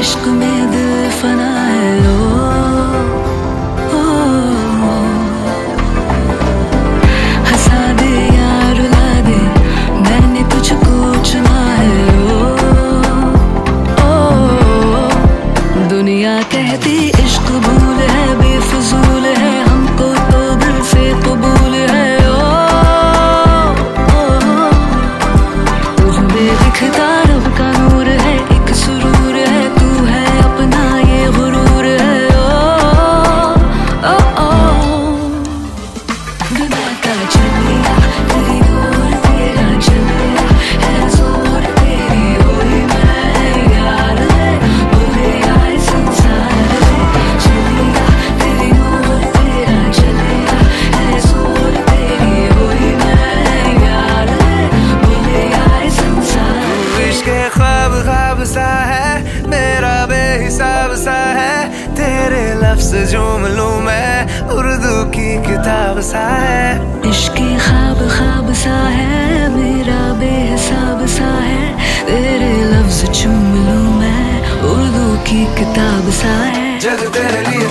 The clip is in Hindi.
इश्क में तेरे लफ्ज जुमलों में उर्दू की किताब सा है। इश्क खाब खाब सा है मेरा बेहसाब सा है। तेरे लफ्ज चुम लूँ मैं उर्दू की किताब सा है। जग तेरे लिए